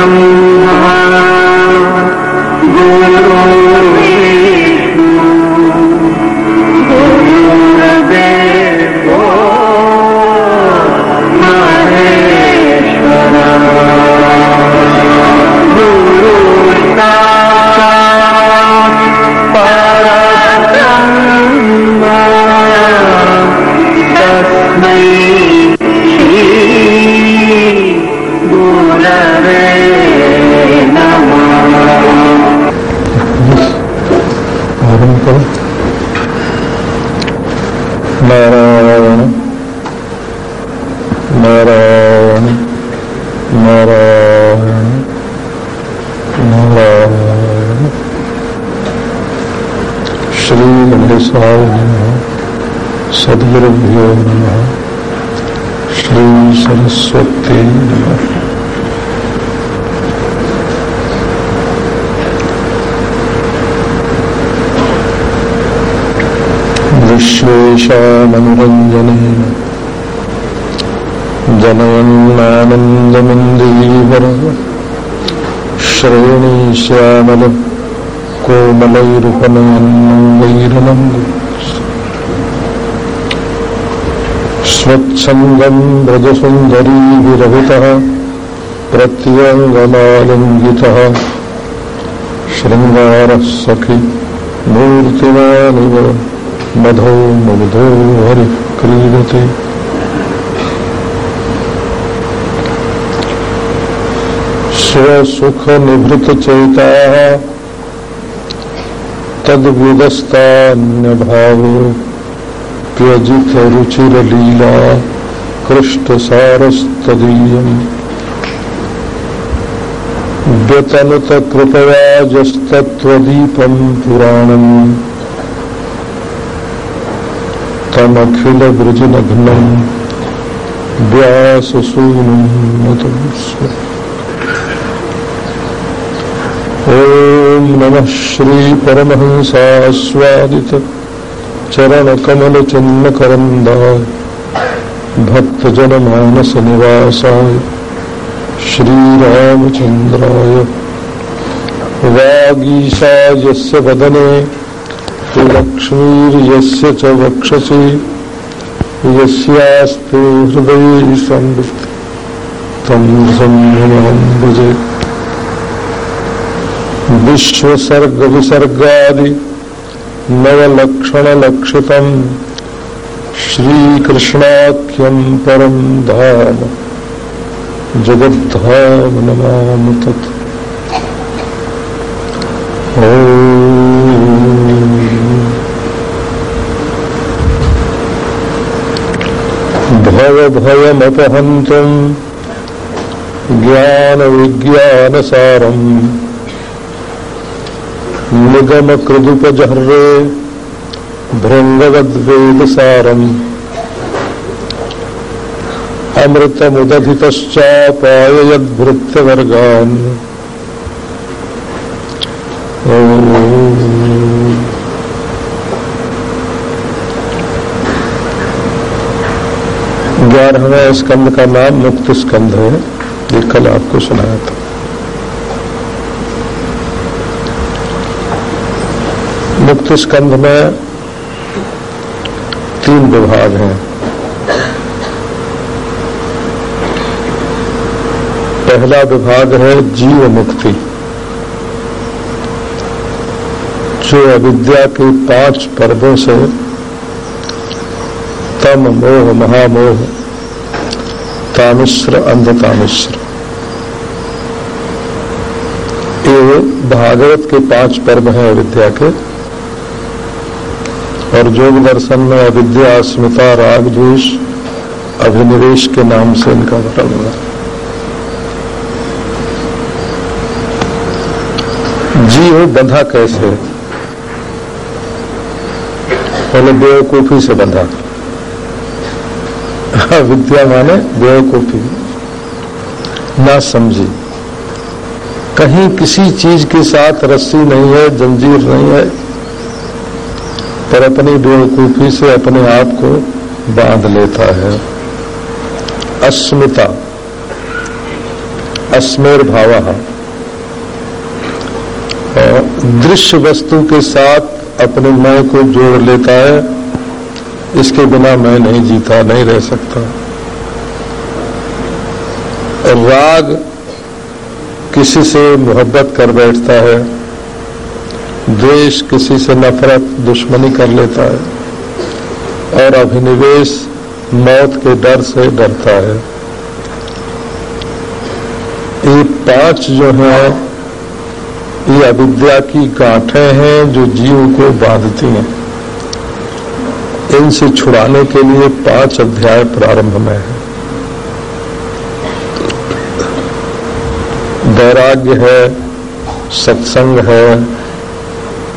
Thank you. श्रेणीश्यामल कोमलैरुपनयन्मङ्गैरनन्दु स्वच्छन्दम् व्रजसुन्दरीभिरभितः प्रत्यङ्गमालिङ्गितः शृङ्गारः सखि मूर्तिमानिव मधो मुग्धो हरिः क्रीडते स्वसुखनिभृतचेताः तद्विदस्तान्यभावोऽप्यजितरुचिरलीला कृष्टसारस्तदीयम्। व्यतनुतकृपयाजस्तत्त्वदीपम् पुराणम्। तमखिलवृजनघ्नम् व्याससूनुम् नतमस्व ॐ नमः श्रीपरमहंसास्वादित चरणकमलचिन्मकरन्दाय भक्तजनमानसनिवासाय श्रीरामचन्द्राय वागीशायस्य वदने लक्ष्मीर्यस्य च वक्षसि यस्यास्ते हृदये संवित् तं संहृमहं भजे विश्वसर्गविसर्गादि नवलक्षणलक्षितम् श्रीकृष्णाख्यं परं धाम। जगद्धाम नमाम तत् भवभयमपहन्तुम् ज्ञानविज्ञानसारम्। निगमकृदुपजह्रे भृङ्गवद्वेदसारम्। अमृतमुदधितश्चापाययद्भृत्यवर्गान्। ॐ ग्यारहवें स्कंद का नाम मुक्त स्कंद है, ये कल आपको सुनाया था। मुक्त स्कंध में तीन विभाग हैं। पहला विभाग है जीव मुक्ति। जो अविद्या के पाँच पर्वों से तम मोह महामोह तामिश्र अंधतामिश्र ये भागवत के पाँच पर्व हैं अविद्या के। और योग दर्शन में अविद्या, अस्मिता, राग, द्वेष, अभिनिवेश के नाम से इनका वर्णन हुआ जीव बंधा कैसे? पहले बेवकूफ़ी से बंधा। विद्या माने बेवकूफ़ी। ना समझी। कहीं किसी चीज़ के साथ रस्सी नहीं है, जंजीर नहीं है पर अपनी बेवकूफ़ी से अपने आप को बाँध लेता है। अस्मिता अस्मेर भाव दृश्य वस्तु के साथ अपने मैं को जोड़ लेता है। इसके बिना मैं नहीं जीता, नहीं रह सकता। राग किसी से मोहब्बत कर बैठता है। द्वेष किसी से नफरत दुश्मनी कर लेता है और अभिनिवेश मौत के डर से डरता है। ये पाँच जो है, ये अविद्या की गांठें हैं जो जीव को बांधती हैं। इनसे छुड़ाने के लिए पाँच अध्याय प्रारंभ में है। वैराग्य है, सत्संग है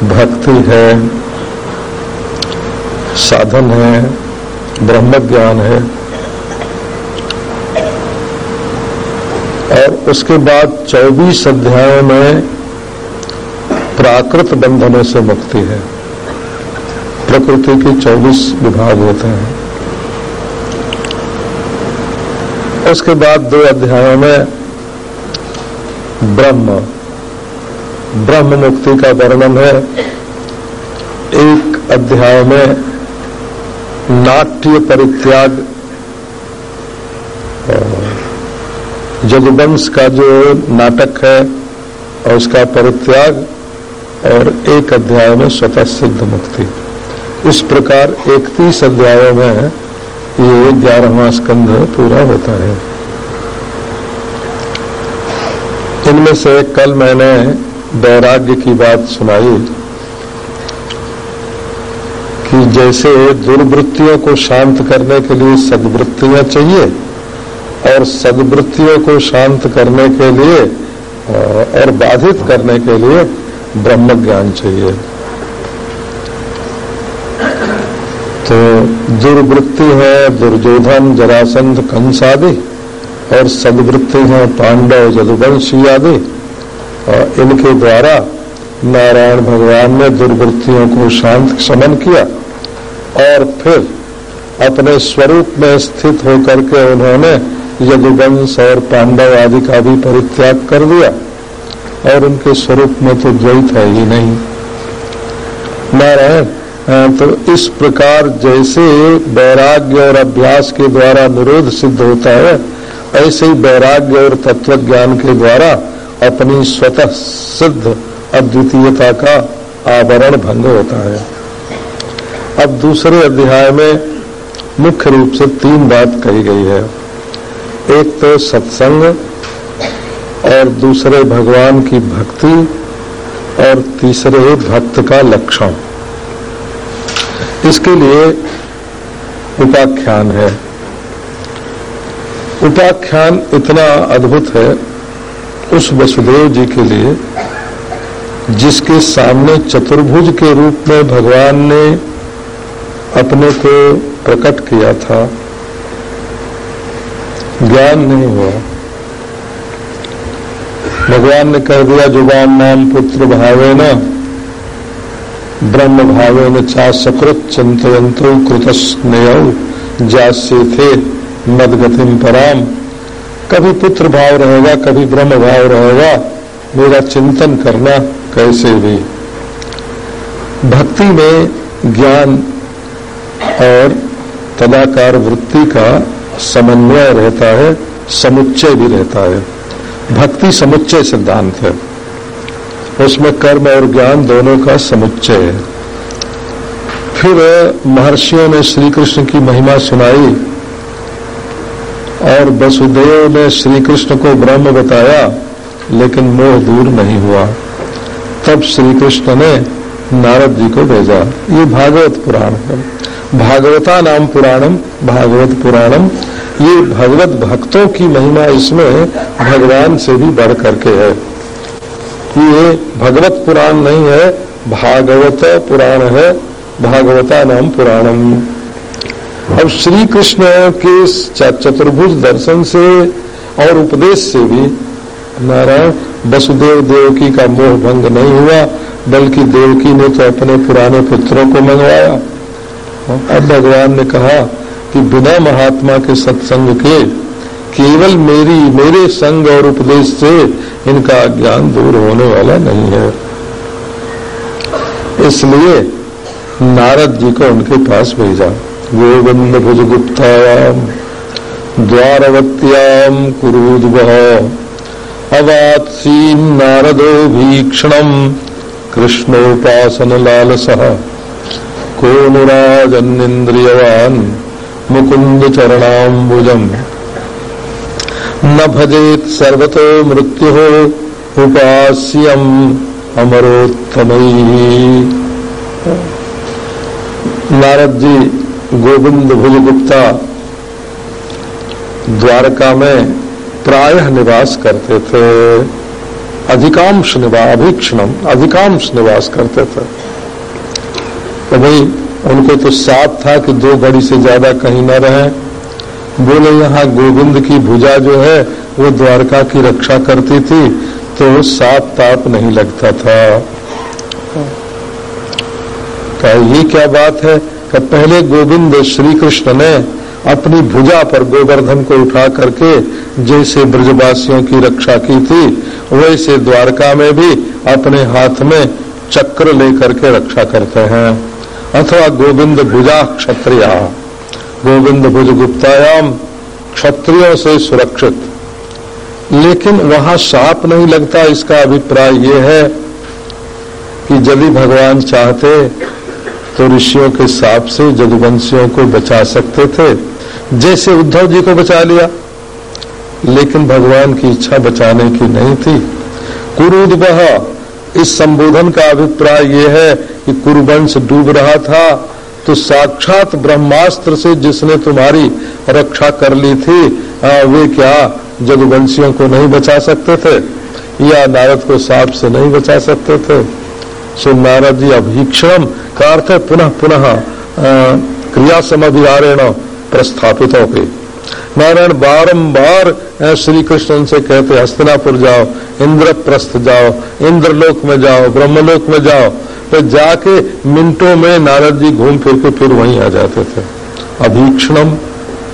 भक्ति है, साधन है ब्रह्म ज्ञान है। और उसके बाद 24 अध्यायों में प्राकृत बंधनों से मुक्ति है। प्रकृति के 24 विभाग होते हैं। उसके बाद दो अध्यायों में ब्रह्म। ब्रह्म मुक्ति का वर्णन है। एक अध्याय में नाट्य परित्याग जगवंश का जो नाटक है और उसका परित्याग और एक अध्याय में स्वतः सिद्ध मुक्ति। इस प्रकार इकतीस अध्यायों में ये ग्यारहवा स्कंध पूरा होता है। इनमें से कल मैंने वैराग्य की बात सुनाई कि जैसे दुर्वृत्तियों को शांत करने के लिए सदवृत्तियाँ चाहिए और सदवृत्तियों को शांत करने के लिए और बाधित करने के लिए ब्रह्म ज्ञान चाहिए। तो दुर्वृत्ति है दुर्योधन, जरासंध कंस आदि और सदवृत्ति है पांडव, जदुवंशी आदि। और इनके द्वारा नारायण भगवान ने दुर्वृत्तियों को शांत समन किया और फिर अपने स्वरूप में स्थित होकर के उन्होंने यदुवंश और पांडव आदि का भी परित्याग कर दिया और उनके स्वरूप में तो द्वैत है ही नहीं। नारायण तो इस प्रकार जैसे वैराग्य और अभ्यास के द्वारा निरोध सिद्ध होता है, ऐसे ही वैराग्य और तत्व ज्ञान के द्वारा अपनी स्वतः सिद्ध अद्वितीयता का आवरण भंग होता है। अब दूसरे अध्याय में मुख्य रूप से तीन बात कही गई है। एक तो सत्संग और दूसरे भगवान की भक्ति और तीसरे भक्त का लक्षण। इसके लिए उपाख्यान है। उपाख्यान इतना अद्भुत है उस वसुदेव जी के लिए, जिसके सामने चतुर्भुज के रूप में भगवान ने अपने को प्रकट किया था, ज्ञान नहीं हुआ। भगवान ने कह दिया, ज़ुबान नाम पुत्र भावे न ब्रह्म भावे न चा सकृत चिंतवंतो कृत स्नेह जास्य थे मदगतिम पराम। कभी पुत्र भाव रहेगा, कभी ब्रह्म भाव रहेगा। मेरा चिंतन करना कैसे भी। भक्ति में ज्ञान और तदाकार वृत्ति का समन्वय रहता है, समुच्चय भी रहता है। भक्ति समुच्चय सिद्धांत है। उसमें कर्म और ज्ञान दोनों का समुच्चय है। फिर महर्षियों ने श्री कृष्ण की महिमा सुनाई। और वसुदेव ने श्री कृष्ण को ब्रह्म बताया, लेकिन मोह दूर नहीं हुआ। तब श्री कृष्ण ने नारद जी को भेजा। ये भागवत पुराण है। भागवता नाम पुराणम, भागवत पुराणम। ये भगवत भक्तों की महिमा इसमें भगवान से भी बढ़ करके है। ये भगवत पुराण नहीं है, भागवत पुराण है, भागवता नाम पुराणम। अब श्री कृष्ण के चतुर्भुज दर्शन से और उपदेश से भी नारायण वसुदेव देवकी का मोह भंग नहीं हुआ, बल्कि देवकी ने तो अपने पुराने पुत्रों को मंगवाया। अब भगवान ने कहा कि बिना महात्मा के सत्संग के केवल मेरी, मेरे संग और उपदेश से इनका ज्ञान दूर होने वाला नहीं है। इसलिए नारद जी को उनके पास भेजा। गोविंद भुज गुप्तायाम द्वारवत्याम कुरूद अवात्सीन नारदो भीक्षण कृष्णोपासन लालस को नुराजन्निंद्रियवान मुकुंद चरणाम्बुजम न भजेत सर्वतो मृत्यु, उपास्यम अमरोत्तमयी नारद जी गोविंद भुज गुप्ता द्वारका में प्रायः निवास करते थे। अधिकांश निवास अभीक्षणम, अधिकांश निवास करते थे। तो भाई, उनको तो साफ़ था कि दो घड़ी से ज़्यादा कहीं न रहे। बोले, यहाँ गोविंद की भुजा जो है, वो द्वारका की रक्षा करती थी तो साफ़ ताप नहीं लगता था। कहा, ये क्या बात है? कि पहले गोविंद श्री कृष्ण ने अपनी भुजा पर गोवर्धन को उठा करके जैसे ब्रजवासियों की रक्षा की थी, वैसे द्वारका में भी अपने हाथ में चक्र लेकर के रक्षा करते हैं। अथवा गोविंद भुजा क्षत्रिया। गोविंद भुज गुप्तायाम क्षत्रियों से सुरक्षित। लेकिन वहाँ साप नहीं लगता, इसका अभिप्राय यह है कि यदि भगवान चाहते तो ऋषियों के साप से जदुवंशियों को बचा सकते थे। जैसे उद्धव जी को बचा लिया। लेकिन भगवान की इच्छा बचाने की नहीं थी। कुरुद इस संबोधन का अभिप्राय यह है कि कुरुवंश डूब रहा था तो साक्षात ब्रह्मास्त्र से जिसने तुम्हारी रक्षा कर ली थी वे क्या जदुवंशियों को नहीं बचा सकते थे? या नारद को साप से नहीं बचा सकते थे? सो नारद जी अभीक्षण का अर्थ है पुनः पुनः क्रिया समभिहारेण प्रस्थापित हो गए नारायण, बारंबार श्री कृष्ण से कहते, हस्तिनापुर जाओ, इंद्रप्रस्थ जाओ, इंद्रलोक में जाओ, ब्रह्मलोक में जाओ तो जाके मिनटों में नारद जी घूम फिर के फिर वहीं आ जाते थे। अभीक्षणम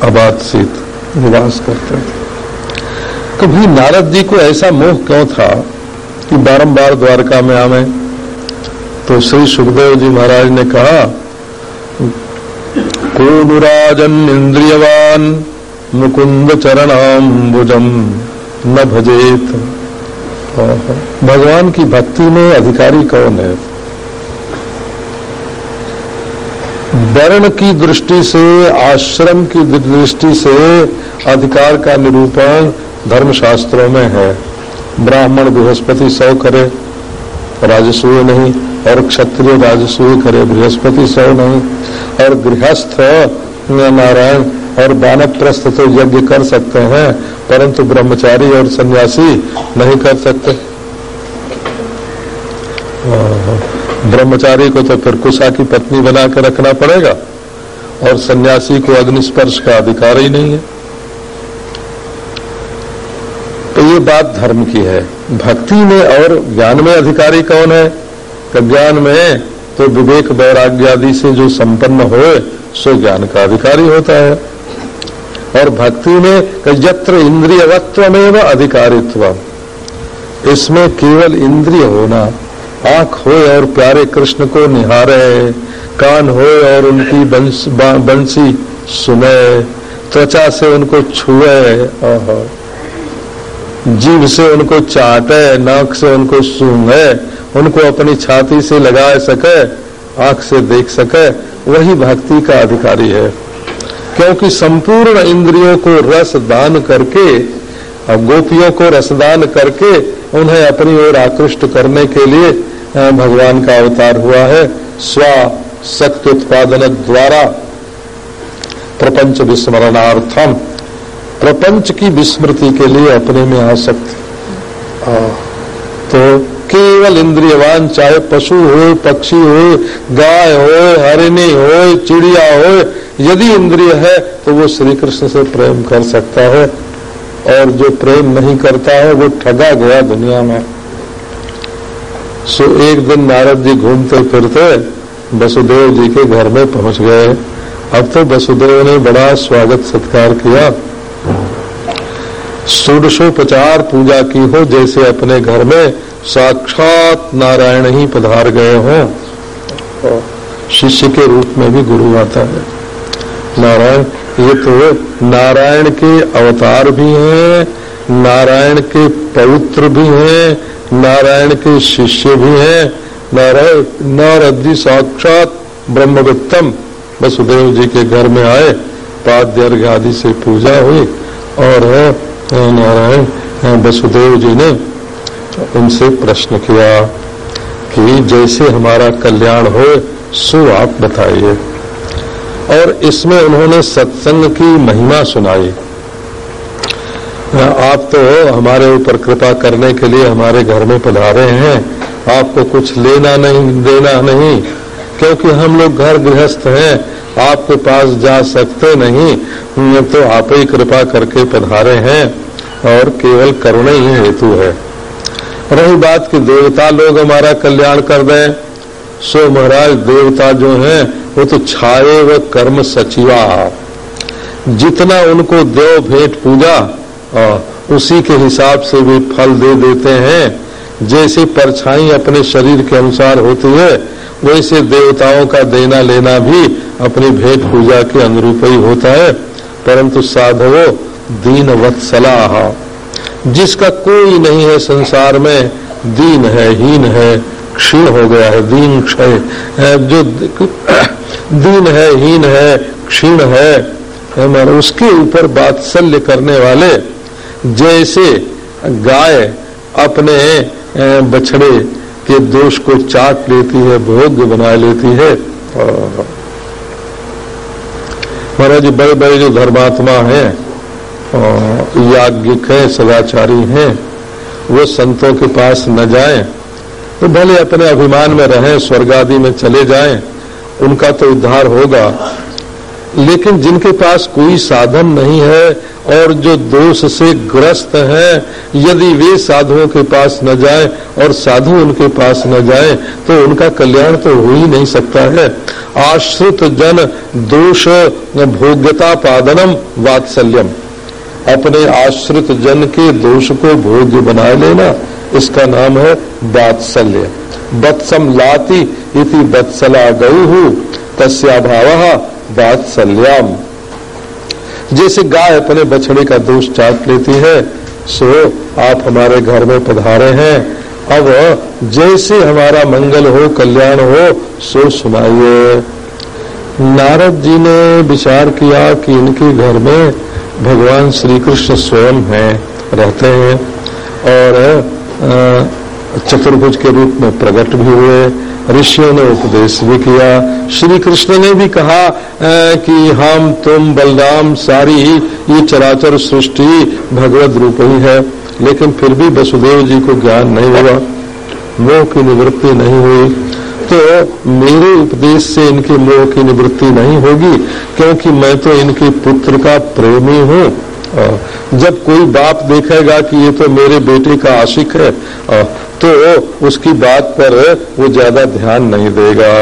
अबादसित निवास करते थे। तो नारद जी को ऐसा मोह क्यों था कि बारंबार द्वारका में आवे? तो श्री सुखदेव जी महाराज ने कहा कोनुराजन इंद्रियवान मुकुंद चरणाम्बुजम न भजेत। भगवान की भक्ति में अधिकारी कौन है? वर्ण की दृष्टि से, आश्रम की दृष्टि से अधिकार का निरूपण धर्मशास्त्रों में है। ब्राह्मण बृहस्पति सौ करे, राजसूय नहीं। और क्षत्रिय राजसूय करे, बृहस्पति सौ नहीं, और गृहस्थ नारायण, और बानप्रस्थ तो यज्ञ कर सकते हैं, परंतु ब्रह्मचारी और सन्यासी नहीं कर सकते। ब्रह्मचारी को तो फिर कुशा की पत्नी बना के रखना पड़ेगा, और सन्यासी को अग्निस्पर्श का अधिकार ही नहीं है। तो ये बात धर्म की है। भक्ति में और ज्ञान में अधिकारी कौन है? ज्ञान में तो विवेक वैराग्य आदि से जो संपन्न हो सो ज्ञान का अधिकारी होता है। और भक्ति में यत्र व अधिकारित्व इसमें केवल इंद्रिय होना आँख हो और प्यारे कृष्ण को निहारे कान हो और उनकी बंस, बंसी सुने त्वचा से उनको छुए जीव से उनको चाटे नाक से उनको सूंघे उनको अपनी छाती से लगा सके, आँख से देख सके, वही भक्ति का अधिकारी है। क्योंकि संपूर्ण इंद्रियों को रस दान करके और गोपियों को रसदान करके उन्हें अपनी ओर आकृष्ट करने के लिए भगवान का अवतार हुआ है। स्व शक्ति उत्पादन द्वारा प्रपंच विस्मरणार्थम। प्रपंच की विस्मृति के लिए अपने में आसक्त। तो केवल इंद्रियवान, चाहे पशु हो, पक्षी हो, गाय हो, हरिणी हो, चिड़िया हो, यदि इंद्रिय है तो वो श्री कृष्ण से प्रेम कर सकता है। और जो प्रेम नहीं करता है, वो ठगा गया दुनिया में। सो एक दिन नारद जी घूमते फिरते, वसुदेव जी के घर में पहुँच गए। अब तो वसुदेव ने बड़ा स्वागत सत्कार किया। षोडशोपचार पूजा की हो, जैसे अपने घर में साक्षात नारायण ही पधार गए हों। शिष्य के रूप में भी गुरु आता है। नारायण ये तो नारायण के अवतार भी हैं नारायण के पवित्र भी हैं नारायण के शिष्य भी हैं। नारायण नारद जी साक्षात ब्रह्मवित्तम वसुदेव जी के घर में आए पाद्य अर्घ्य आदि से पूजा हुई और नारायण वसुदेव जी ने उनसे प्रश्न किया कि जैसे हमारा कल्याण हो, सो आप बताइए। और इसमें उन्होंने सत्संग की महिमा सुनाई। आप तो हमारे ऊपर कृपा करने के लिए हमारे घर में पधारे हैं। आपको कुछ लेना नहीं, देना नहीं, क्योंकि हम लोग घर गृहस्थ हैं। आपके पास जा सकते नहीं तो आप ही कृपा करके पधारे हैं। और केवल करुणा ही हेतु है। रही बात कि देवता लोग हमारा कल्याण कर दें। सो महाराज देवता जो हैं वो तो छाए व कर्म सचिवा। जितना उनको देव भेंट पूजा आ, उसी के हिसाब से वे फल दे देते हैं। जैसे परछाई अपने शरीर के अनुसार होती है वैसे देवताओं का देना लेना भी अपनी भेंट पूजा के अनुरूप ही होता है। परंतु साधवो दीन वत्सला जिसका कोई नहीं है संसार में दीन है हीन है क्षीण हो गया है दीन क्षय जो दीन है हीन है क्षीण है, मानो उसके ऊपर बात्सल्य करने वाले जैसे गाय अपने बछड़े के दोष को चाट लेती है भोग्य बना लेती है महाराज बड़े बड़े जो धर्मात्मा हैं याज्ञिक है सदाचारी हैं, वो संतों के पास न जाएँ। तो भले अपने अभिमान में रहें स्वर्ग आदि में चले जाएँ, उनका तो उद्धार होगा। लेकिन जिनके पास कोई साधन नहीं है और जो दोष से ग्रस्त हैं, यदि वे साधुओं के पास न जाए और साधु उनके पास न जाए तो उनका कल्याण तो हो ही नहीं सकता है। आश्रित जन दोष भोग्यता पादनम वात्सल्यम। अपने आश्रित जन के दोष को भोग्य बना लेना। इसका नाम है वात्सल्य वत्सम लाती इति वत्सला गऊ तस्या भाव वात्सल्याम जैसे गाय अपने बछड़े का दोष चाट लेती है, सो आप हमारे घर में पधारे हैं। अब जैसे हमारा मंगल हो, कल्याण हो, सो सुनाइए। नारद जी ने विचार किया कि इनके घर में भगवान श्री कृष्ण स्वयं हैं, रहते हैं और चतुर्भुज के रूप में प्रकट भी हुए, ऋषियों ने उपदेश भी किया श्री कृष्ण ने भी कहा कि हम, तुम, बलराम, सारी, ये चराचर सृष्टि भगवत रूप ही है लेकिन फिर भी वसुदेव जी को ज्ञान नहीं हुआ मोह की निवृत्ति नहीं हुई। तो मेरे उपदेश से इनके मोह की निवृत्ति नहीं होगी, क्योंकि मैं तो इनके पुत्र का प्रेमी हूँ। जब कोई बाप देखेगा कि ये तो मेरे बेटे का आशिक है तो उसकी बात पर वो ज़्यादा ध्यान नहीं देगा।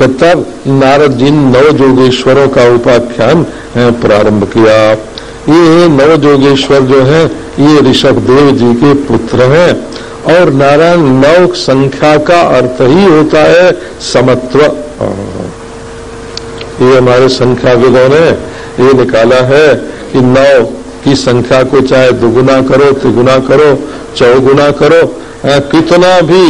तब नारद जी नव जोगेश्वरों का उपाख्यान प्रारंभ किया। ये नव जोगेश्वर जो है, ये ऋषभ देव जी के पुत्र हैं। और नारायण नव संख्या का अर्थ ही होता है समत्व। ये हमारे संख्या विदों ने ये निकाला है कि नौ की संख्या को चाहे दुगुना करो तिगुना करो, चौगुना करो कितना भी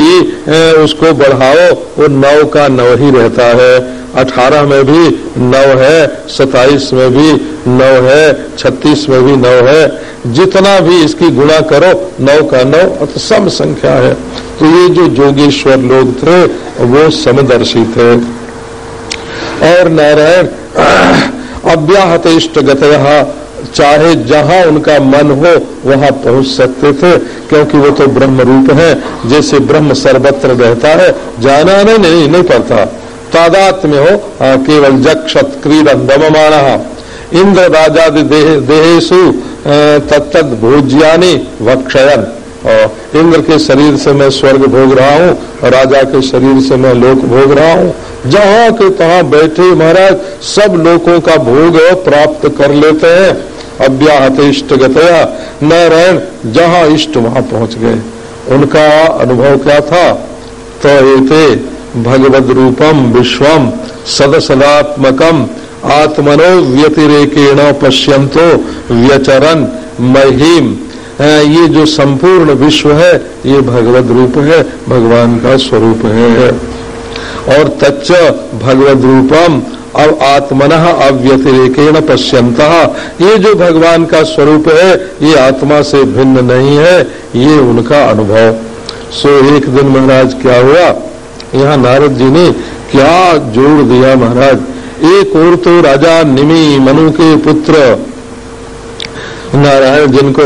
उसको बढ़ाओ, वो नौ का नौ ही रहता है। अठारह में भी नौ है सताइस में भी नौ है छत्तीस में भी नौ है। जितना भी इसकी गुणा करो नौ का नौ अत सम संख्या है। तो ये जो जोगेश्वर लोग थे वो समदर्शी थे। और नारायण अव्याहत इष्ट चाहे जहाँ उनका मन हो वहाँ पहुँच सकते थे क्योंकि वो तो ब्रह्म रूप है। जैसे ब्रह्म सर्वत्र रहता है जाना नहीं नहीं, नहीं पड़ता। तादात में हो केवल जक्षत क्रीडन दममाण इंद्र राजादि देह, देहेशु तत्त भोज्यानि भक्षयन और इंद्र के शरीर से मैं स्वर्ग भोग रहा हूँ राजा के शरीर से मैं लोक भोग रहा हूँ। जहाँ के तहाँ बैठे महाराज सब लोगों का भोग प्राप्त कर लेते हैं। अव्याहत इष्ट गतया नारायण जहाँ इष्ट वहाँ पहुँच गए। उनका अनुभव क्या था? तो ये भगवद रूपम विश्वम सदसदात्मकम आत्मनो व्यतिरेकेण पश्यंतो व्यचरन महिम ये जो संपूर्ण विश्व है, ये भगवद रूप है, भगवान का स्वरूप है। और तच्च भगवद रूपम अब आत्मन अव्यतिरेकेण पश्यंत ये जो भगवान का स्वरूप है, ये आत्मा से भिन्न नहीं है, ये उनका अनुभव। सो एक दिन महाराज क्या हुआ? यहाँ नारद जी ने क्या जोड़ दिया महाराज? एक और तो राजा निमि मनु के पुत्र। नारायण जिनको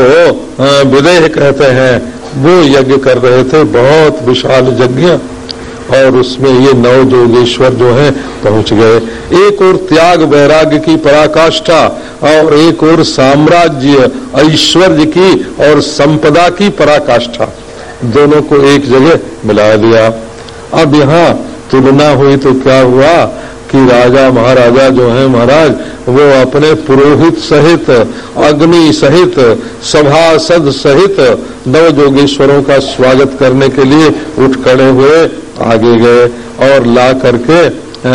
विदेह कहते हैं, वो यज्ञ कर रहे थे, बहुत विशाल यज्ञ। और उसमें ये नव जोगेश्वर जो है, पहुँच गए। एक और त्याग वैराग्य की पराकाष्ठा, और एक और साम्राज्य, ऐश्वर्य की और संपदा की पराकाष्ठा। दोनों को एक जगह मिला दिया। अब यहाँ तुलना हुई तो क्या हुआ कि राजा महाराजा जो है महाराज, वो अपने पुरोहित सहित, अग्नि सहित, सभासद सहित नव जोगेश्वरों का स्वागत करने के लिए उठ खड़े हुए आगे गए और ला करके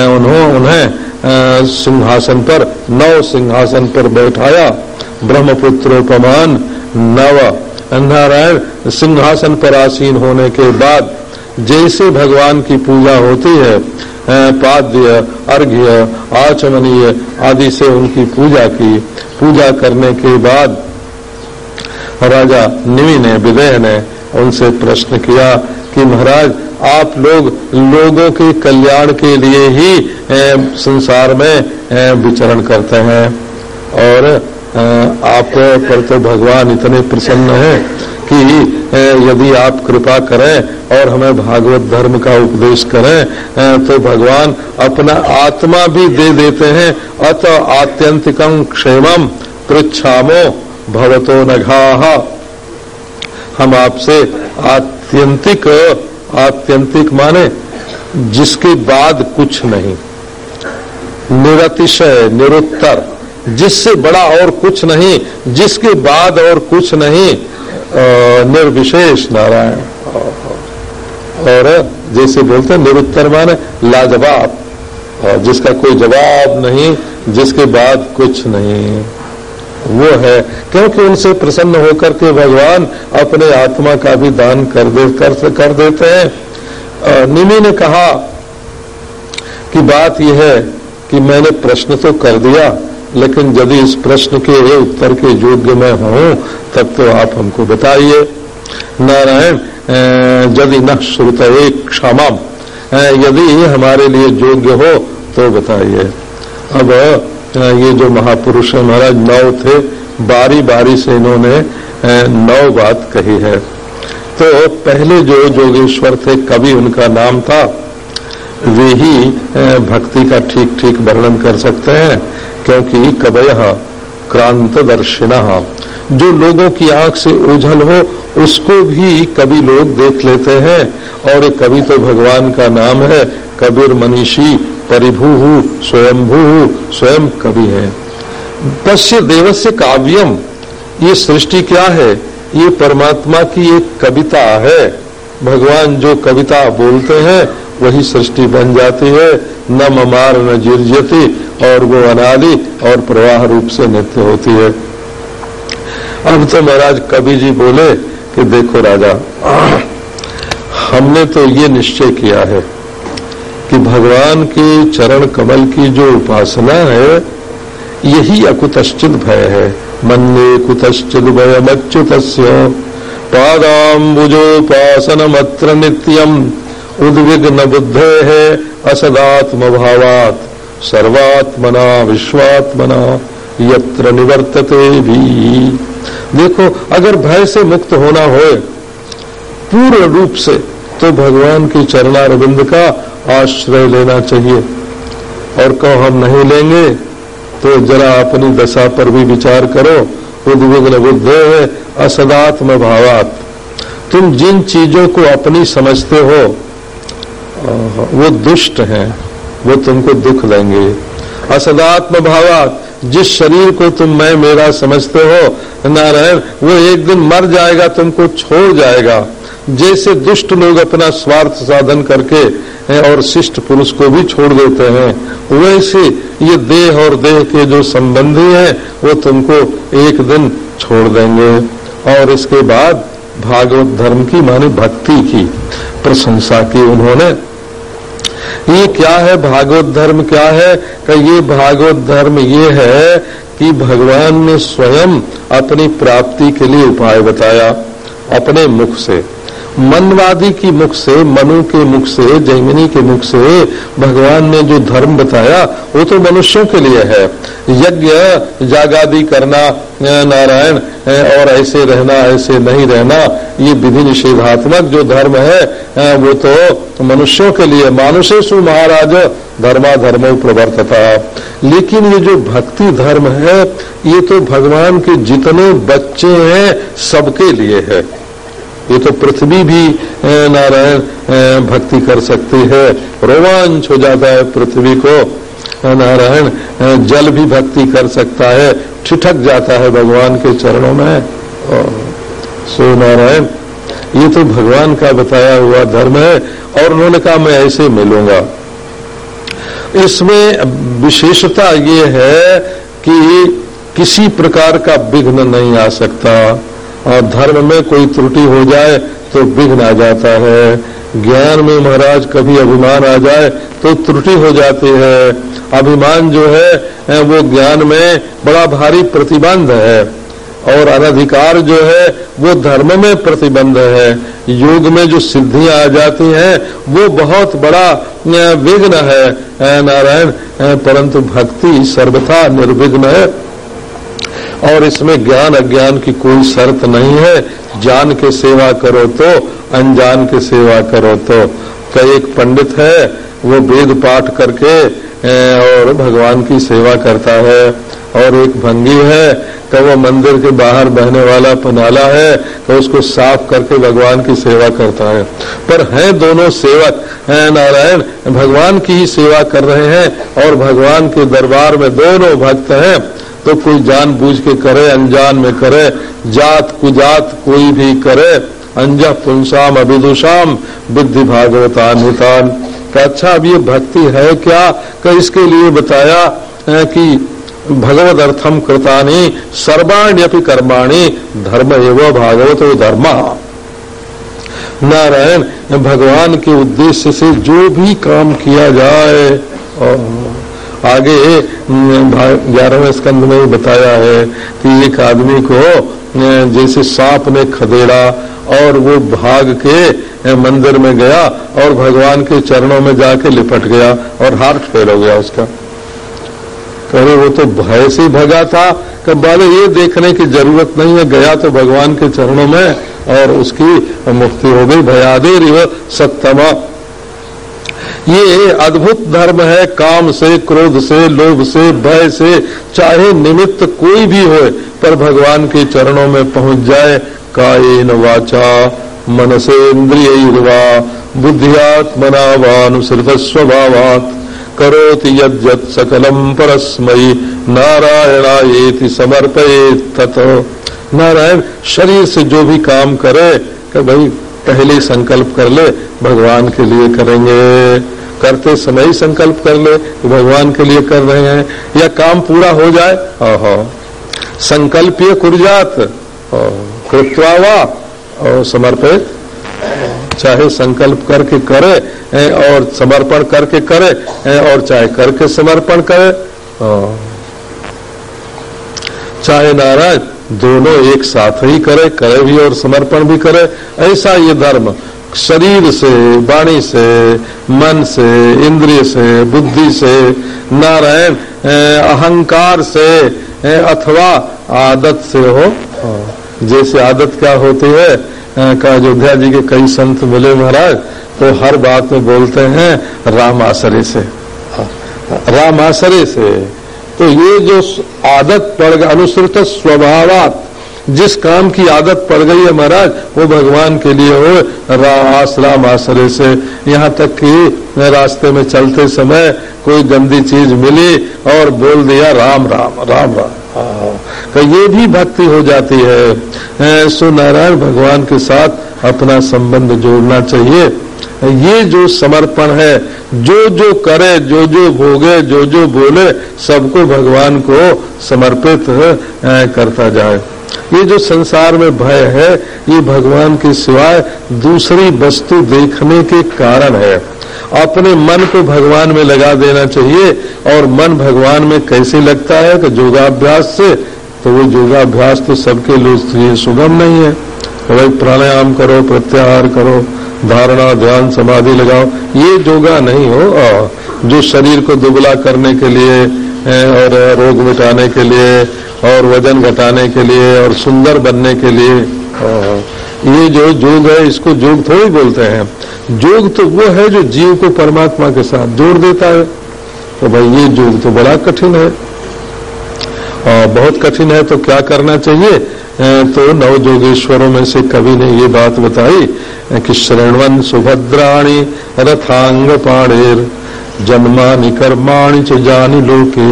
उन्होंने उन्हें सिंहासन पर, नव सिंहासन पर बैठाया। ब्रह्मपुत्रोपमान नव, नारायण सिंहासन पर आसीन होने के बाद जैसे भगवान की पूजा होती है पाद्य, अर्घ्य, आचमनीय आदि से उनकी पूजा की। पूजा करने के बाद राजा निवि ने, विदय ने उनसे प्रश्न किया कि महाराज, आप लोग लोगों के कल्याण के लिए ही संसार में विचरण करते हैं। और आप पर तो भगवान इतने प्रसन्न हैं कि यदि आप कृपा करें और हमें भागवत धर्म का उपदेश करें तो भगवान अपना आत्मा भी दे देते हैं। अत आत्यंतिकम क्षेमम पृछामो भवतो नघा। हम आपसे आत्यंतिक आत्यंतिक माने जिसके बाद कुछ नहीं। निरतिशय, निरुत्तर, जिससे बड़ा और कुछ नहीं, जिसके बाद और कुछ नहीं निर्विशेष नारायण। और जैसे बोलते हैं निरुत्तर माने लाजवाब जिसका कोई जवाब नहीं जिसके बाद कुछ नहीं। वो है क्योंकि उनसे प्रसन्न होकर के भगवान अपने आत्मा का भी दान कर दे कर, कर देते हैं। निमि ने कहा कि बात यह है कि मैंने प्रश्न तो कर दिया लेकिन यदि इस प्रश्न के उत्तर के योग्य में हूँ, तब तो आप हमको बताइए। नारायण यदि न श्रुत एक क्षमा यदि हमारे लिए योग्य हो तो बताइए। अब ये जो महापुरुष है महाराज, नौ थे बारी बारी से इन्होंने नौ बात कही है। तो पहले जो जोगेश्वर थे, कवि उनका नाम था, वे ही भक्ति का ठीक ठीक वर्णन कर सकते हैं। क्योंकि कवय क्रांत दर्शिना जो लोगों की आँख से ओझल हो, उसको भी कभी लोग देख लेते हैं। और कवि तो भगवान का नाम है, कबीर मनीषी परिभू, स्वयंभू, स्वयं कवि है। पश्य देवस्य काव्यम, ये सृष्टि क्या है? ये परमात्मा की एक कविता है। भगवान जो कविता बोलते हैं, वही सृष्टि बन जाती है। न ममार न जिर्जती और वो अनादि और प्रवाह रूप से नित्य होती है। अब तो महाराज कवि जी बोले कि देखो राजा, हमने तो ये निश्चय किया है कि भगवान के चरण कमल की जो उपासना है, यही अकुतश्चित भय है। मन्ये कुतश्चित भयमच्युत पादाम्बुजोपासनमत्र नित्यम। उद्विग्न बुद्धे है असदात्म भावात सर्वात्मना, विश्वात्मना, यत्र निवर्तते भी। देखो, अगर भय से मुक्त होना हो पूर्ण रूप से तो भगवान की चरणारविंद का आश्रय लेना चाहिए। और कहो हम नहीं लेंगे तो जरा अपनी दशा पर भी विचार करो, उद्विग्न बुद्ध असदात्म भावात तुम जिन चीज़ों को अपनी समझते हो वो दुष्ट हैं। वो तुमको दुख देंगे। असदात्म भावात जिस शरीर को तुम मैं मेरा समझते हो, नारायण, वो एक दिन मर जाएगा, तुमको छोड़ जाएगा। जैसे दुष्ट लोग अपना स्वार्थ साधन करके और शिष्ट पुरुष को भी छोड़ देते हैं, वैसे ये देह और देह के जो संबंधी हैं, वो तुमको एक दिन छोड़ देंगे। और इसके बाद भागवत धर्म की माने भक्ति की प्रशंसा की उन्होंने ये क्या है? भागवत धर्म क्या है? कि ये भागवत धर्म ये है कि भगवान ने स्वयं अपनी प्राप्ति के लिए उपाय बताया, अपने मुख से। मनवादी की मुख से, मनु के मुख से, जैमिनी के मुख से भगवान ने जो धर्म बताया, वो तो मनुष्यों के लिए है। यज्ञ, जागादि करना नारायण और ऐसे रहना, ऐसे नहीं रहना, ये विधि निषेधात्मक जो धर्म है वो तो मनुष्यों के लिए, मानुषेशु महाराज धर्मा धर्मो प्रवर्तता। लेकिन ये जो भक्ति धर्म है, ये तो भगवान के जितने बच्चे हैं, सबके लिए है। ये तो पृथ्वी भी नारायण भक्ति कर सकती है। रोमांच हो जाता है पृथ्वी को। नारायण जल भी भक्ति कर सकता है। ठिठक जाता है भगवान के चरणों में। सो नारायण, ये तो भगवान का बताया हुआ धर्म है और उन्होंने कहा, मैं ऐसे मिलूँगा। इसमें विशेषता ये है कि किसी प्रकार का विघ्न नहीं आ सकता। और धर्म में कोई त्रुटि हो जाए तो विघ्न आ जाता है। ज्ञान में महाराज कभी अभिमान आ जाए तो त्रुटि हो जाती है। अभिमान जो है वो ज्ञान में बड़ा भारी प्रतिबंध है। और अनधिकार जो है, वो धर्म में प्रतिबंध है। योग में जो सिद्धियाँ आ जाती हैं, वो बहुत बड़ा विघ्न है। नारायण परंतु भक्ति सर्वथा निर्विघ्न है। और इसमें ज्ञान अज्ञान की कोई शर्त नहीं है। जान के सेवा करो तो अनजान के सेवा करो तो। कई एक पंडित है, वो वेद पाठ करके और भगवान की सेवा करता है। और एक भंगी है तो वो मंदिर के बाहर बहने वाला पनाला है तो उसको साफ़ करके भगवान की सेवा करता है। पर हैं दोनों सेवक है नारायण, भगवान की ही सेवा कर रहे हैं, और भगवान के दरबार में दोनों भक्त हैं। तो कोई जान बूझ के करे, अनजान में करे, जात कुजात कोई भी करे अंजा पुंसाम अभिदुषाम, बुद्धि भागवता नितान का अच्छा अब ये भक्ति है क्या? का इसके लिए बताया कि भगवद अर्थम कृतानी, सर्वाण्यपि कर्माणी, धर्म एवं भागवत धर्म। नारायण, भगवान के उद्देश्य से जो भी काम किया जाए आगे ग्यारहवें स्कंध में बताया है कि एक आदमी को जैसे सांप ने खदेड़ा और वो भाग के मंदिर में गया और भगवान के चरणों में जाके लिपट गया और हार्ट फेल हो गया उसका। कहे वो तो भय से भगा था। कि बोले, ये देखने की ज़रूरत नहीं है, गया तो भगवान के चरणों में और उसकी मुक्ति हो गई। भयादे रिव सत्तमा ये अद्भुत धर्म है, काम से, क्रोध से, लोभ से, भय से, चाहे निमित्त कोई भी हो, पर भगवान के चरणों में पहुँच जाए कायेन वाचा मन से इंद्रिय बुद्धियात्मना वानुसृत स्वभावात करोति यद्यत सकलम परस्मयी नारायणायेति समर्पये ततो। नारायण, शरीर से जो भी काम करे कि भाई, पहले संकल्प कर ले, भगवान के लिए करेंगे। करते समय ही संकल्प कर ले कि भगवान के लिए कर रहे हैं, या काम पूरा हो जाए संकल्पीय कुर्जात कृत्वा और समर्पित। चाहे संकल्प करके करे और समर्पण करके करे और चाहे करके समर्पण करे चाहे नारायण, दोनों एक साथ ही करे करे भी और समर्पण भी करे, ऐसा ये धर्म शरीर से, वाणी से, मन से, इंद्रिय से, बुद्धि से, नारायण अहंकार से अथवा आदत से हो। जैसे आदत क्या होती है का अयोध्या जी के कई संत मिले महाराज तो हर बात में बोलते हैं राम आश्रय से। राम आश्रय से। तो ये जो आदत पड़ गई अनुसृत स्वभावात जिस काम की आदत पड़ गई है महाराज, वो भगवान के लिए हो। रास राम आश्रय से यहाँ तक कि रास्ते में चलते समय कोई गंदी चीज़ मिली और बोल दिया राम राम राम राम तो ये भी भक्ति हो जाती है। सो नारायण भगवान के साथ अपना संबंध जोड़ना चाहिए। ये जो समर्पण है जो जो करे जो जो भोगे जो जो बोले, सबको भगवान को समर्पित करता जाए। ये जो संसार में भय है, ये भगवान के सिवाय दूसरी वस्तु देखने के कारण है। अपने मन को भगवान में लगा देना चाहिए और मन भगवान में कैसे लगता है कि योगाभ्यास से तो वो योगाभ्यास तो सबके लिए सुगम नहीं है। तो भाई प्राणायाम करो, प्रत्याहार करो, धारणा, ध्यान, समाधि लगाओ, ये योगा नहीं हो। जो शरीर को दुबला करने के लिए और रोग मिटाने के लिए और वज़न घटाने के लिए और सुंदर बनने के लिए ये जो योग है, इसको जोग थोड़ी बोलते हैं। योग तो वो है जो जीव को परमात्मा के साथ जोड़ देता है। तो भाई, ये योग तो बड़ा कठिन है। और बहुत कठिन है तो क्या करना चाहिए? तो नव जोगेश्वरों में से कवि ने ये बात बताई कि श्रणवन सुभद्राणी रथांग पाणेर जन्मानि कर्माणि च जानि लोके।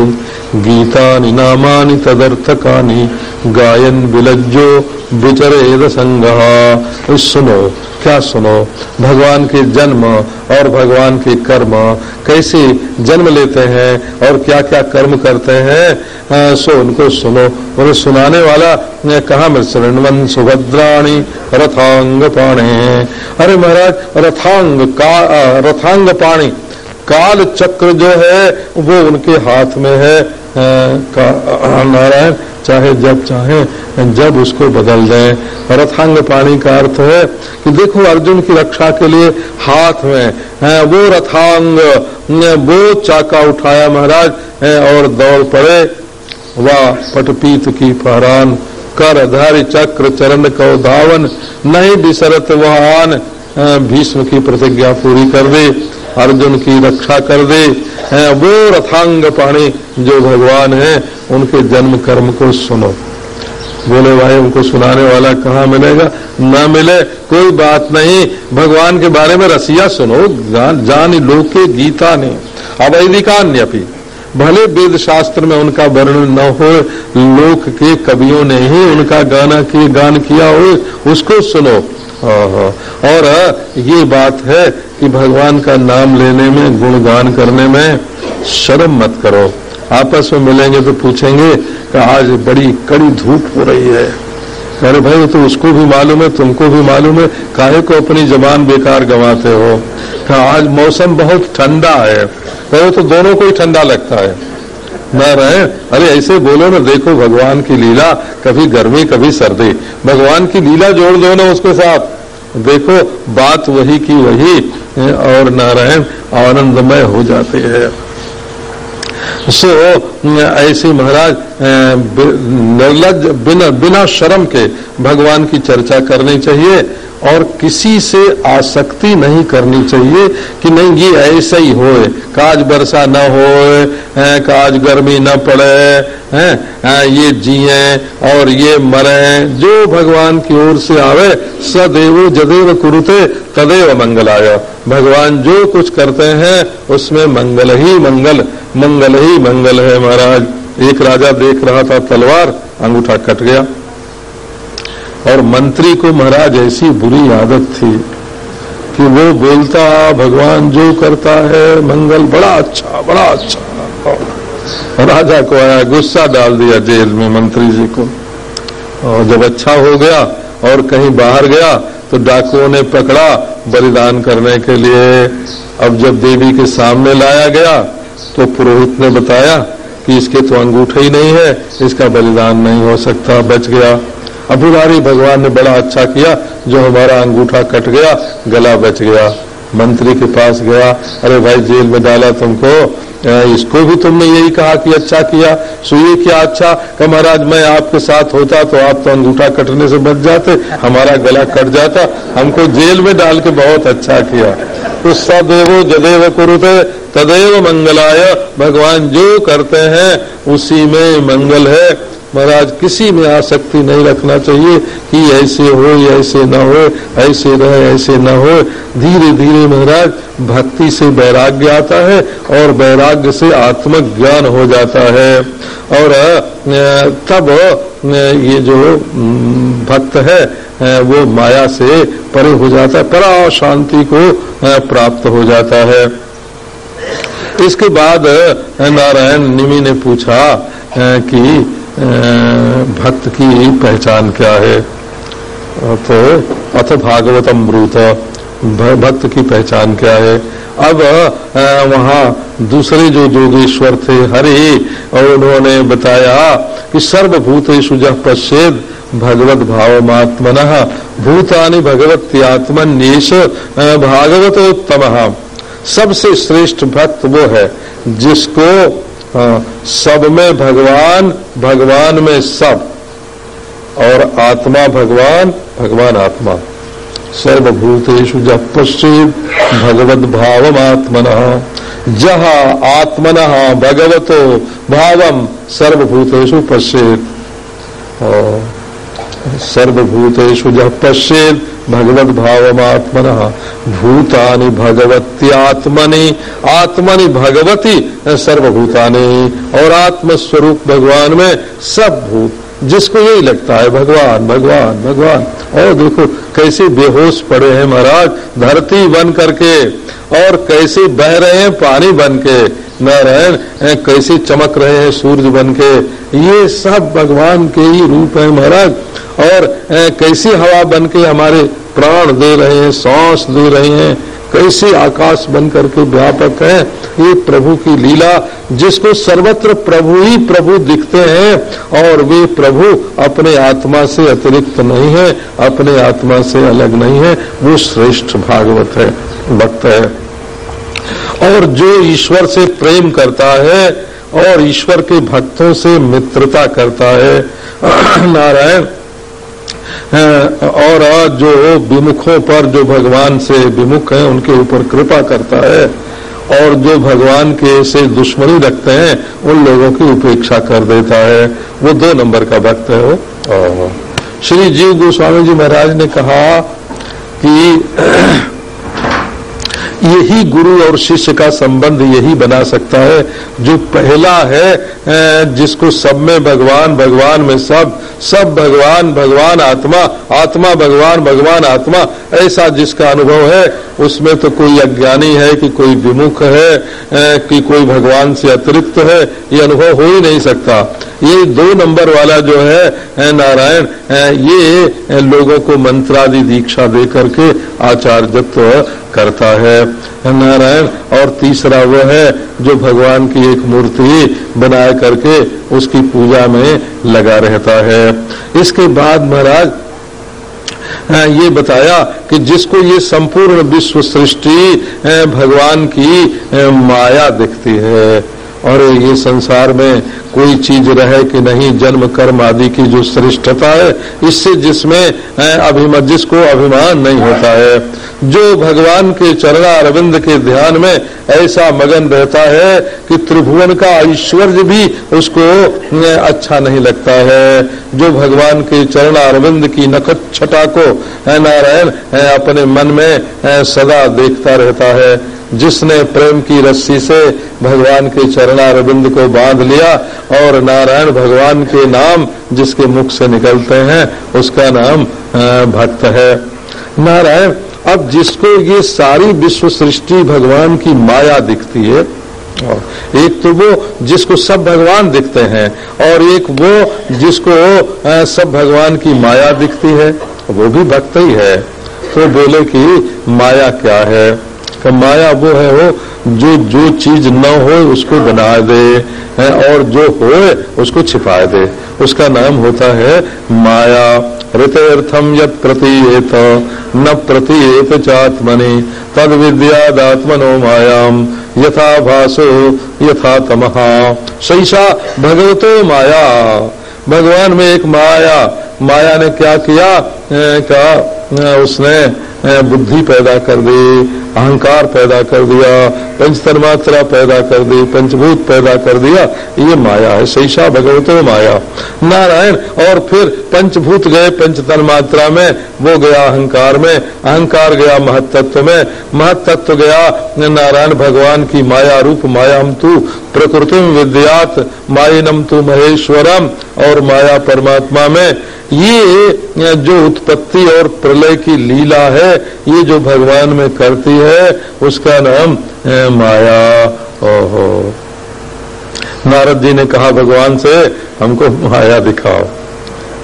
गीतानि नामानि तदर्थकानि गायन विलज्जो विचरेद संग। सुनो क्या सुनो? भगवान के जन्म और भगवान के कर्म कैसे जन्म लेते हैं और क्या क्या कर्म करते हैं? आ, सो उनको सुनो। उन्हें सुनाने वाला कहा मैं शरणवन सुभद्राणी रथांग पाणे। अरे महाराज रथांग का रथांग पाणी। काल चक्र जो है, वो उनके हाथ में है। नारायण, चाहे जब चाहे, जब उसको बदल दें। रथांग पानी का अर्थ है कि देखो अर्जुन की रक्षा के लिए हाथ में है। वो रथांग, वो चाका उठाया महाराज और दौड़ पड़े। वाह, पटपीत की फहरान कर धारी चक्र, चरण को धावन, नहीं बिसरत वह आन भीष्म की प्रतिज्ञा पूरी कर दे। अर्जुन की रक्षा कर दे। है, वो रथांग पाणी जो भगवान है, उनके जन्म कर्म को सुनो। बोले, भाई, उनको सुनाने वाला कहाँ मिलेगा? न मिले, कोई बात नहीं। भगवान के बारे में रसिया सुनो। जान लोके गीता ने। अवैधिकान्यपि भले वेद शास्त्र में उनका वर्णन न हो, लोक के कवियों ने ही उनका गाना की गान किया हो, उसको सुनो। और ये बात है कि भगवान का नाम लेने में, गुणगान करने में शर्म मत करो। आपस में मिलेंगे तो पूछेंगे कि आज बड़ी कड़ी धूप हो रही है। अरे भाई तो उसको भी मालूम है, तुमको भी मालूम है, काहे को अपनी जबान बेकार गंवाते हो? आज मौसम बहुत ठंडा है। तो दोनों को ही ठंडा लगता है। न रहे। अरे ऐसे बोलो ना देखो भगवान की लीला कभी गर्मी कभी सर्दी। भगवान की लीला जोड़ दो ना उसके साथ। देखो बात वही की वही और नारायण आनंदमय हो जाते हैं। सो so, ऐसे महाराज निर्लज बिना बिना शर्म के भगवान की चर्चा करनी चाहिए। और किसी से आसक्ति नहीं करनी चाहिए कि नहीं, ये ऐसा ही होए। काज वर्षा न हो, काज गर्मी न पड़े, हैं ये जिये और ये मरे। जो भगवान की ओर से आवे, सदैव जदेव कुरुते, तदेव मंगलाय। भगवान जो कुछ करते हैं, उसमें मंगल ही मंगल मंगल ही मंगल है महाराज। एक राजा देख रहा था तलवार, अंगूठा कट गया। और मंत्री को महाराज ऐसी बुरी आदत थी कि वो बोलता, भगवान जो करता है, मंगल बड़ा अच्छा बड़ा अच्छा। राजा को आया, गुस्सा डाल दिया जेल में मंत्री जी को। और जब अच्छा हो गया और कहीं बाहर गया तो डाकुओं ने पकड़ा बलिदान करने के लिए। अब जब देवी के सामने लाया गया तो पुरोहित ने बताया कि इसके तो अंगूठे ही नहीं है, इसका बलिदान नहीं हो सकता, बच गया। अब बुरारी भगवान ने बड़ा अच्छा किया, जो हमारा अंगूठा कट गया, गला बच गया, मंत्री के पास गया, अरे भाई जेल में डाला तुमको इसको भी तुमने यही कहा कि अच्छा किया सुनिए क्या अच्छा कि महाराज मैं आपके साथ होता तो आप तो अंगूठा कटने से बच जाते, हमारा गला कट जाता, हमको जेल में डाल के बहुत अच्छा किया। तो सदैव जदेव कुरुते, तदेव मंगलाय, भगवान जो करते हैं, उसी में मंगल है। महाराज, किसी में आसक्ति नहीं रखना चाहिए कि ऐसे हो, ऐसे न हो, ऐसे रहे, ऐसे न हो। धीरे धीरे महाराज, भक्ति से वैराग्य आता है और वैराग्य से आत्मक ज्ञान हो जाता है। और तब ये जो भक्त है वो माया से परे हो जाता है, परा शांति को प्राप्त हो जाता है। इसके बाद नारायण निमि ने पूछा कि भक्त की पहचान क्या है? तो अथ भागवतम ब्रूत भक्त की पहचान क्या है? अब वहाँ दूसरे जो जोगेश्वर थे, हरे, और उन्होंने बताया कि सर्वभूतेषु सुजह पश्चेद भगवत भाव भावमात्मन, भूतानि भगवत्यात्मन्येश भागवतोत्तम। सबसे श्रेष्ठ भक्त वो है, जिसको हाँ, सब में भगवान भगवान में सब। और आत्मा भगवान भगवान आत्मा। सर्वभूतेषु जब पश्चिम भगवत भावम आत्मन जहा आत्मन भगवतो भावम सर्वभूतेषु पश्चित सर्वभूतेषु जब पश्चित भगवत भावमात्मन भूतानि भगवत्यात्मनि, आत्मनि भगवती, सर्वभूतानि। और आत्म स्वरूप भगवान में सब भूत, जिसको यही लगता है, भगवान भगवान भगवान। और देखो, कैसे बेहोश पड़े हैं महाराज, धरती बन करके, और कैसे बह रहे हैं पानी बन के। नारायण कैसे चमक रहे हैं सूर्य बन के? ये सब भगवान के ही रूप है महाराज। और कैसी हवा बन के हमारे प्राण दे रहे हैं, सांस दे रहे हैं? कैसे आकाश बन करके व्यापक है? ये प्रभु की लीला, जिसको सर्वत्र प्रभु ही प्रभु दिखते हैं, और वे प्रभु अपने आत्मा से अतिरिक्त नहीं है, अपने आत्मा से अलग नहीं है। वो श्रेष्ठ भागवत है, भक्त है। और जो ईश्वर से प्रेम करता है और ईश्वर के भक्तों से मित्रता करता है। नारायण और जो विमुखों पर जो भगवान से विमुख है उनके ऊपर कृपा करता है और जो भगवान के से दुश्मनी रखते हैं उन लोगों की उपेक्षा कर देता है। वो दो नंबर का भक्त है वो। श्री जीव गोस्वामी जी महाराज ने कहा कि यही गुरु और शिष्य का संबंध यही बना सकता है। जो पहला है जिसको सब में भगवान भगवान में सब सब भगवान भगवान आत्मा आत्मा, भगवान भगवान आत्मा, ऐसा जिसका अनुभव है, उसमें तो कोई अज्ञानी है कि कोई विमुख है कि कोई भगवान से अतिरिक्त है ये अनुभव हो ही नहीं सकता। ये दो नंबर वाला जो है नारायण ये लोगों को मंत्रादि दीक्षा दे करके आचार्यत्व करता है। नारायण, और तीसरा वो है जो भगवान की एक मूर्ति बनाए करके उसकी पूजा में लगा रहता है। इसके बाद महाराज ये बताया कि जिसको ये संपूर्ण विश्व सृष्टि भगवान की माया दिखती है। और ये संसार में कोई चीज़ रहे कि नहीं, जन्म, कर्म आदि की जो श्रेष्ठता है, इससे जिसमें अभिमान जिसको अभिमान नहीं होता है। जो भगवान के चरणा अरविंद के ध्यान में ऐसा मगन रहता है कि त्रिभुवन का ऐश्वर्य भी उसको अच्छा नहीं लगता है। जो भगवान के चरणा अरविंद की नखत छटा को नारायण अपने मन में सदा देखता रहता है। जिसने प्रेम की रस्सी से भगवान के चरणारविंद को बाँध लिया और नारायण भगवान के नाम जिसके मुख से निकलते हैं, उसका नाम भक्त है। नारायण, अब जिसको ये सारी विश्व सृष्टि भगवान की माया दिखती है एक तो वो जिसको सब भगवान दिखते हैं, और एक वो जिसको सब भगवान की माया दिखती है, वो भी भक्त ही है। तो बोले कि माया क्या है? कि माया वो है वो जो जो चीज़ न हो उसको बना दे, है, और जो हो उसको छिपा दे। उसका नाम होता है माया। ऋतर्थम यत प्रतीयत, न प्रतीयत चात्मनि, तद विद्यादात्मनो मायाम। यथा भासो, यथा तमहा सैसा भगवतो माया। भगवान में एक माया माया ने क्या किया? का उसने बुद्धि पैदा कर दी। अहंकार पैदा कर दिया पंच तन्मात्रा पैदा कर दी, पंचभूत पैदा कर दिया, ये माया है शैषा भगवतो माया। नारायण, और फिर पंचभूत गए पंच तन्मात्रा में, वो गया अहंकार में, अहंकार गया महत्त्व में महत्त्व गया नारायण भगवान की माया रूप मायाम तू, प्रकृतिम विद्यात माइनम तू महेश्वरम, और माया परमात्मा में। ये जो उत्पत्ति और प्रलय की लीला है, ये जो भगवान में करती है उसका नाम माया ओहो। नारद जी ने कहा भगवान से हमको माया दिखाओ।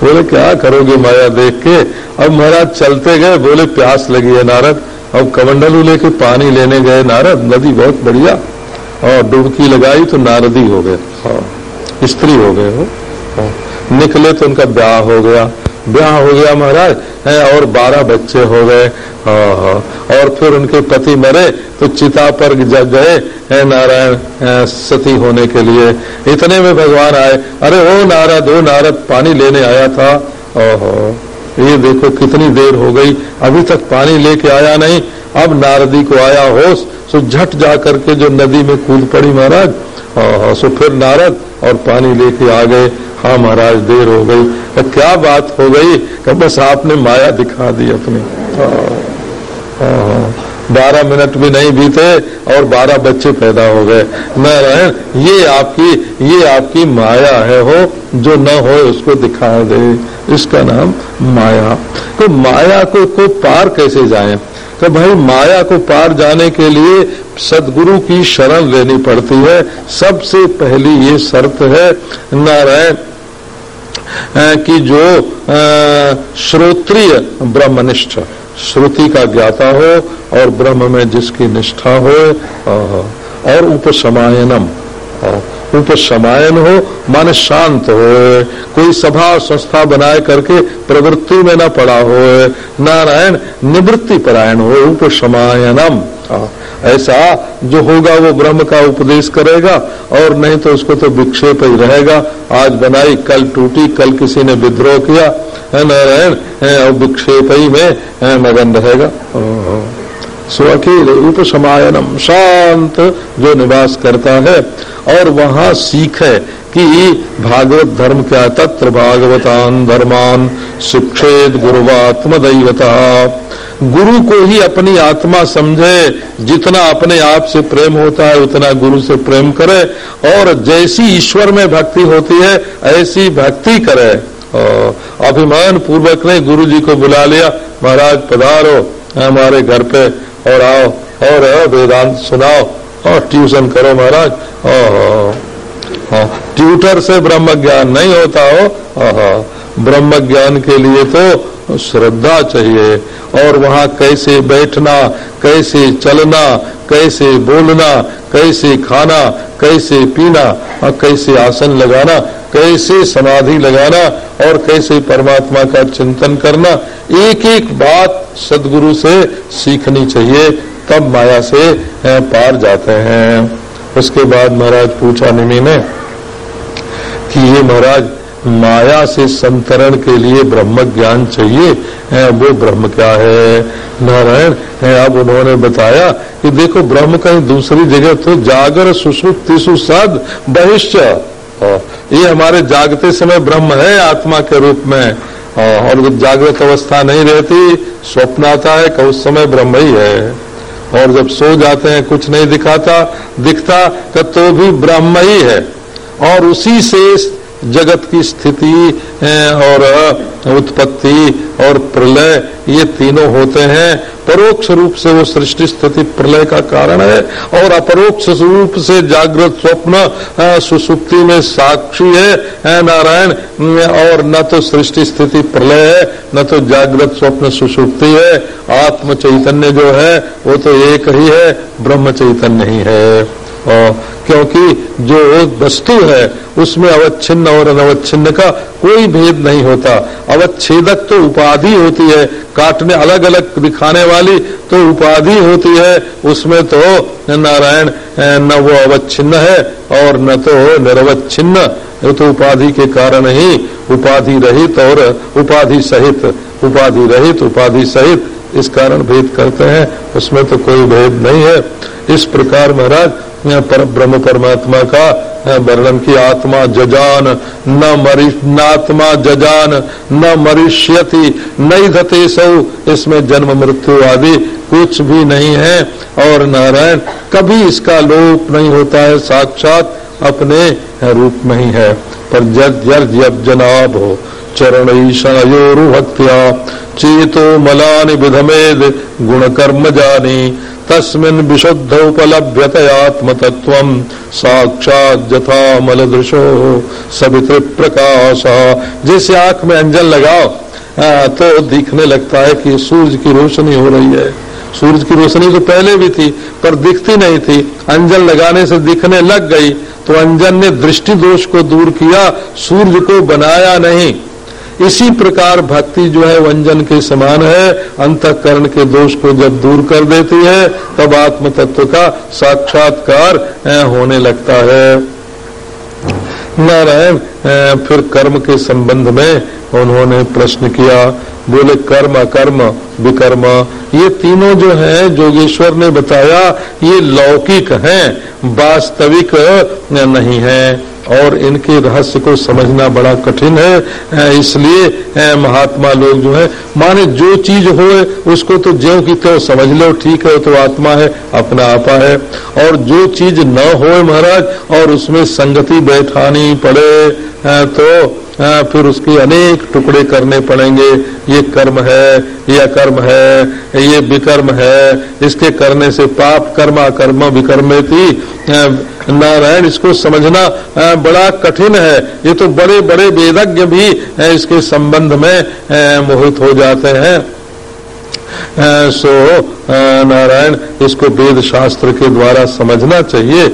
बोले क्या करोगे माया देख के? अब महाराज चलते गए बोले प्यास लगी है नारद। अब कमंडलू लेके पानी लेने गए नारद नदी बहुत बढ़िया। और डुबकी लगाई तो नारदी हो गए। हाँ, स्त्री हो गए हो हाँ। निकले तो उनका ब्याह हो गया। ब्याह हो गया महाराज है और बारह बच्चे हो गए। हाँ, हाँ। और फिर उनके पति मरे तो चिता पर जग गए है नारायण सती होने के लिए। इतने में भगवान आए अरे ओ नारद ओ नारद पानी लेने आया था। ओहो ये देखो कितनी देर हो गई अभी तक पानी लेके आया नहीं। अब नारदी को आया होश सो झट जा करके जो नदी में कूद पड़ी महाराज। सो फिर नारद और पानी लेके आ गए। हाँ महाराज देर हो गई। तो क्या बात हो गई? कि बस आपने माया दिखा दी अपनी। बारह मिनट भी नहीं बीते और बारह बच्चे पैदा हो गए। नारायण ये आपकी ये आपकी माया है हो जो न हो उसको दिखा दे। इसका नाम माया। तो माया को, को पार कैसे जाए? तो भाई माया को पार जाने के लिए सदगुरु की शरण लेनी पड़ती है। सबसे पहली ये शर्त है नारायण कि जो श्रोत्रिय ब्रह्मनिष्ठ, श्रुति का ज्ञाता हो और ब्रह्म में जिसकी निष्ठा हो और उपसमायनम उपसमायन हो, मन शांत हो, कोई सभा संस्था बनाए करके प्रवृत्ति में न पड़ा हो, नारायण निवृत्ति परायण हो उपसमायनम ऐसा जो होगा वो ब्रह्म का उपदेश करेगा, और नहीं तो उसको तो विक्षेप ही रहेगा। आज बनाई, कल टूटी, कल किसी ने विद्रोह किया, है नारायण? और विक्षेप ही में मगन रहेगा। स्वकील रूप समायनम शांत, जो निवास करता है और वहाँ सीखे कि भागवत धर्म क्या तत्र भागवतान धर्मान शिक्षेद गुरुवात्म दैवता गुरु को ही अपनी आत्मा समझे, जितना अपने आप से प्रेम होता है, उतना गुरु से प्रेम करे और जैसी ईश्वर में भक्ति होती है, ऐसी भक्ति करे। अभिमान पूर्वक ने गुरु जी को बुला लिया, महाराज पधारो हमारे घर पे और आओ और वेदांत सुनाओ। और ट्यूशन करो महाराज। ट्यूटर से ब्रह्म ज्ञान नहीं होता हो। ब्रह्म ज्ञान के लिए तो श्रद्धा चाहिए। और वहाँ कैसे बैठना, कैसे चलना, कैसे बोलना, कैसे खाना, कैसे पीना और कैसे आसन लगाना, कैसे समाधि लगाना, और कैसे परमात्मा का चिंतन करना एक एक बात सदगुरु से सीखनी चाहिए। तब माया से पार जाते हैं। उसके बाद महाराज पूछा, निमी ने, कि ये महाराज, माया से संतरण के लिए ब्रह्म ज्ञान चाहिए वो ब्रह्म क्या है? नारायण अब उन्होंने बताया कि देखो, ब्रह्म कहीं दूसरी जगह तो जागर, सुसुप्ति सुसद बहिष्य ये हमारे जागते समय ब्रह्म है आत्मा के रूप में। और जागृत अवस्था नहीं रहती, स्वप्न आता है उस समय ब्रह्म ही है। और जब सो जाते हैं, कुछ नहीं दिखाता, दिखता तो भी ब्रह्म ही है। और उसी से जगत की स्थिति और उत्पत्ति और प्रलय, ये तीनों होते हैं। परोक्ष रूप से वो सृष्टि स्थिति प्रलय का कारण है, और अपरोक्ष रूप से जागृत स्वप्न सुसुप्ति में साक्षी है नारायण। और न ना तो सृष्टि स्थिति प्रलय है, न तो जागृत स्वप्न सुसुप्ति है। आत्म चैतन्य जो है, वो तो एक ही है, ब्रह्म चैतन्य ही है। क्योंकि जो वस्तु है, उसमें अवच्छिन्न और अनवच्छिन्न का कोई भेद नहीं होता। अवच्छेदक तो उपाधि होती है काटने अलग अलग दिखाने वाली तो उपाधि होती है, उसमें तो नारायण न वो अवच्छिन्न है और न तो निरवच्छिन्न तो उपाधि के कारण ही उपाधि रहित और उपाधि सहित, उपाधि रहित, उपाधि सहित इस कारण भेद करते हैं, उसमें तो कोई भेद नहीं है। इस प्रकार महाराज पर ब्रह्म परमात्मा का वर्णन की आत्मा जजान, न मरिष्नात्मा जजान, न मरिष्यति नहीं धते सौ। इसमें जन्म मृत्यु आदि कुछ भी नहीं है। और नारायण, कभी इसका लोप नहीं होता है, साक्षात अपने रूप में ही है। पर जब जब जब जनाब हो चरण ईशायोरुहत्या चेतो मलानि विधमेद गुण कर्म जानी। तस्मिन विशुद्ध उपलभ्यत आत्म तत्व साक्षात जथा मल दृशो सवित्र प्रकाश जैसे आँख में अंजन लगाओ आ, तो दिखने लगता है कि सूरज की रोशनी हो रही है। सूरज की रोशनी तो पहले भी थी पर दिखती नहीं थी। अंजन लगाने से दिखने लग गई तो अंजन ने दृष्टि दोष को दूर किया सूर्य को बनाया नहीं। इसी प्रकार भक्ति जो है वंजन के समान है। अंतकरण के दोष को जब दूर कर देती है, तब आत्म तत्व का साक्षात्कार होने लगता है। नारायण फिर कर्म के संबंध में उन्होंने प्रश्न किया, बोले, कर्म अकर्म, विकर्म। ये तीनों जो हैं, जोगेश्वर ने बताया, ये लौकिक हैं, वास्तविक नहीं है। और इनके रहस्य को समझना बड़ा कठिन है इसलिए महात्मा लोग जो है, माने जो चीज़ हो उसको तो ज्यो की त्यों समझ लो, ठीक है तो आत्मा है, अपना आपा है। और जो चीज़ न हो महाराज, और उसमें संगति बैठानी पड़े तो फिर उसके अनेक टुकड़े करने पड़ेंगे। ये कर्म है, ये अकर्म है, ये विकर्म है। इसके करने से पाप कर्म अकर्म विकर्मे थी नारायण, इसको समझना बड़ा कठिन है। ये तो बड़े बड़े वेदज्ञ भी इसके संबंध में मोहित हो जाते हैं। सो नारायण, इसको वेद शास्त्र के द्वारा समझना चाहिए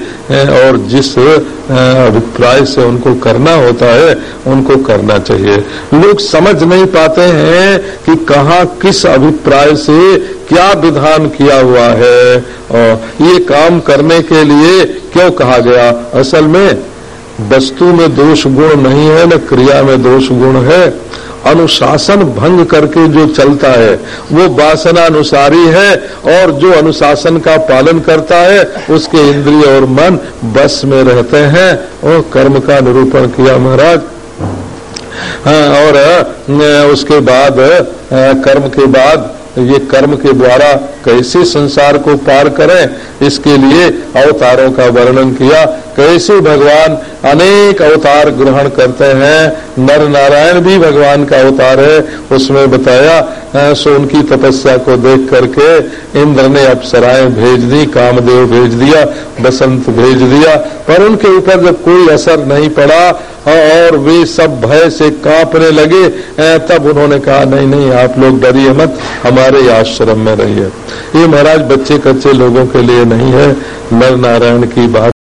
और जिस अभिप्राय से उनको करना होता है, उनको करना चाहिए। लोग समझ नहीं पाते हैं कि कहा किस अभिप्राय से क्या विधान किया हुआ है, और ये काम करने के लिए क्यों कहा गया? असल में, वस्तु में दोष गुण नहीं है, न क्रिया में दोष गुण है। अनुशासन भंग करके जो चलता है वो वासना अनुसारी है और जो अनुशासन का पालन करता है उसके इंद्रिय और मन बस में रहते हैं। और कर्म का निरूपण किया महाराज। हाँ, और उसके बाद कर्म के बाद ये कर्म के द्वारा कैसे संसार को पार करें इसके लिए अवतारों का वर्णन किया। कैसे भगवान अनेक अवतार ग्रहण करते हैं। नर नारायण भी भगवान का अवतार है। उसमें बताया सो उनकी तपस्या को देख करके इंद्र ने अप्सराएँ भेज दी, कामदेव भेज दिया, बसंत भेज दिया। पर उनके ऊपर जब कोई असर नहीं पड़ा और वे सब भय से कांपने लगे तब उन्होंने कहा, नहीं नहीं, आप लोग डरिए मत, हमारे आश्रम में रहिए। ये महाराज बच्चे कच्चे लोगों के लिए नहीं है। नर नारायण की बात